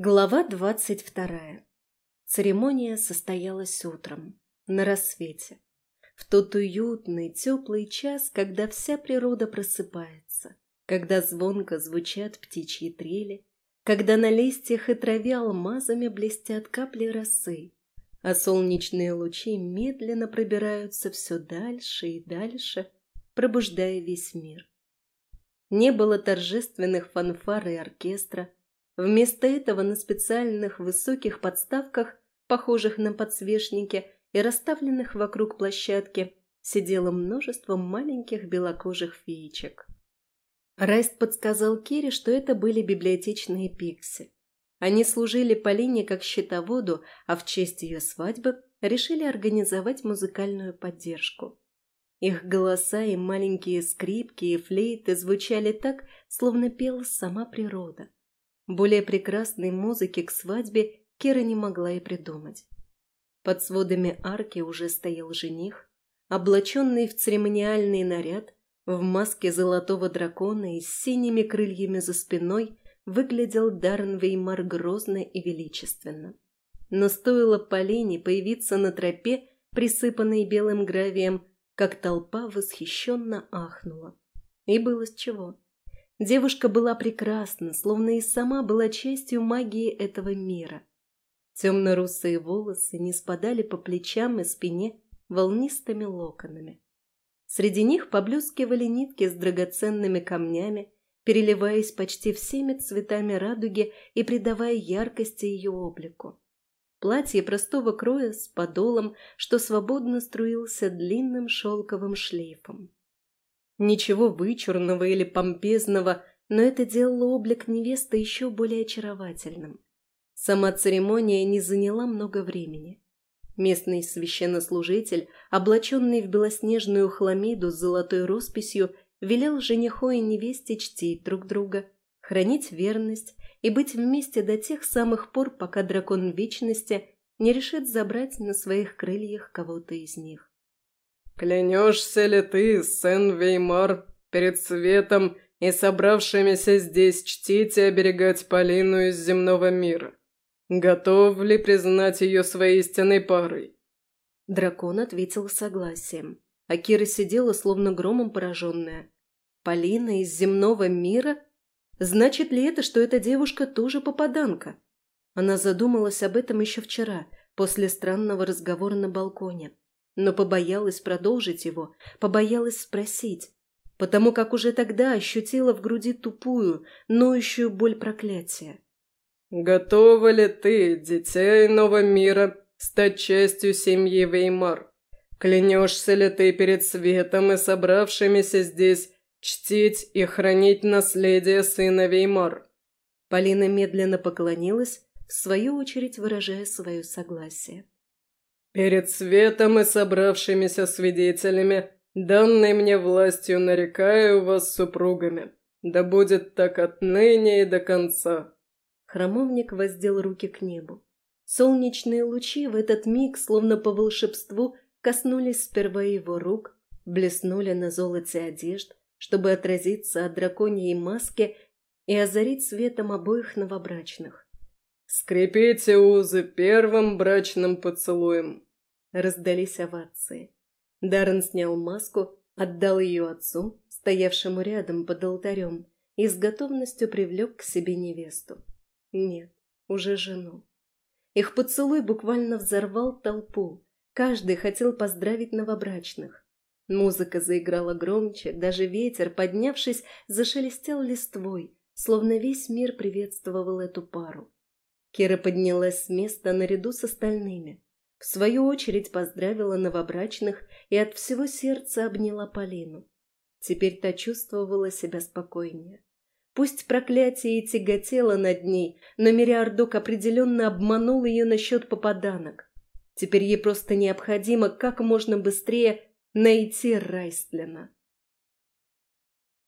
Глава двадцать вторая. Церемония состоялась утром, на рассвете, в тот уютный, теплый час, когда вся природа просыпается, когда звонко звучат птичьи трели, когда на листьях и траве алмазами блестят капли росы, а солнечные лучи медленно пробираются все дальше и дальше, пробуждая весь мир. Не было торжественных фанфар и оркестра, Вместо этого на специальных высоких подставках, похожих на подсвечники и расставленных вокруг площадки, сидело множество маленьких белокожих феечек. Райст подсказал Кире, что это были библиотечные пикси. Они служили Полине как счетоводу, а в честь ее свадьбы решили организовать музыкальную поддержку. Их голоса и маленькие скрипки и флейты звучали так, словно пела сама природа. Более прекрасной музыки к свадьбе Кира не могла и придумать. Под сводами арки уже стоял жених, облаченный в церемониальный наряд, в маске золотого дракона и с синими крыльями за спиной выглядел Даррен Веймар грозно и величественно. Но стоило Полине появиться на тропе, присыпанной белым гравием, как толпа восхищенно ахнула. И было с чего. Девушка была прекрасна, словно и сама была частью магии этого мира. Темно-русые волосы не спадали по плечам и спине волнистыми локонами. Среди них поблескивали нитки с драгоценными камнями, переливаясь почти всеми цветами радуги и придавая яркости ее облику. Платье простого кроя с подолом, что свободно струился длинным шелковым шлейфом. Ничего вычурного или помпезного, но это делало облик невесты еще более очаровательным. Сама церемония не заняла много времени. Местный священнослужитель, облаченный в белоснежную хламиду с золотой росписью, велел жениху и невесте чтить друг друга, хранить верность и быть вместе до тех самых пор, пока дракон вечности не решит забрать на своих крыльях кого-то из них. «Клянешься ли ты, сын Веймар, перед светом и собравшимися здесь чтить и оберегать Полину из земного мира? Готов ли признать ее своей истинной парой?» Дракон ответил согласием, а Кира сидела, словно громом пораженная. «Полина из земного мира? Значит ли это, что эта девушка тоже попаданка?» Она задумалась об этом еще вчера, после странного разговора на балконе но побоялась продолжить его, побоялась спросить, потому как уже тогда ощутила в груди тупую, ноющую боль проклятия. «Готова ли ты, дитя иного мира, стать частью семьи Веймар? Клянешься ли ты перед светом и собравшимися здесь чтить и хранить наследие сына Веймар?» Полина медленно поклонилась, в свою очередь выражая свое согласие. Перед светом и собравшимися свидетелями, данной мне властью нарекаю вас супругами. Да будет так отныне и до конца. Храмовник воздел руки к небу. Солнечные лучи в этот миг, словно по волшебству, коснулись сперва его рук, блеснули на золоте одежд, чтобы отразиться от драконьей маски и озарить светом обоих новобрачных. «Скрепите узы первым брачным поцелуем!» Раздались овации. Даррен снял маску, отдал ее отцу, стоявшему рядом под алтарем, и с готовностью привлек к себе невесту. Нет, уже жену. Их поцелуй буквально взорвал толпу. Каждый хотел поздравить новобрачных. Музыка заиграла громче, даже ветер, поднявшись, зашелестел листвой, словно весь мир приветствовал эту пару. Кира поднялась с места наряду с остальными. В свою очередь поздравила новобрачных и от всего сердца обняла Полину. Теперь та чувствовала себя спокойнее. Пусть проклятие и тяготело над ней, но Мириардок определенно обманул ее насчет попаданок. Теперь ей просто необходимо как можно быстрее найти Райстлина.